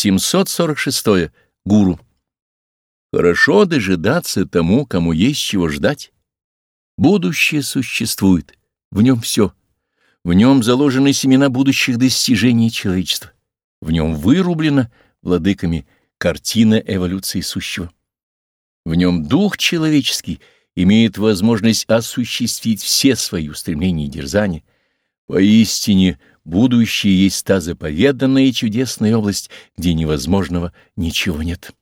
746. Гуру. Хорошо дожидаться тому, кому есть чего ждать. Будущее существует, в нем все. В нем заложены семена будущих достижений человечества. В нем вырублена владыками картина эволюции сущего. В нем дух человеческий имеет возможность осуществить все свои устремления и дерзания. Поистине, будущее есть та заповеданная и чудесная область, где невозможного ничего нет.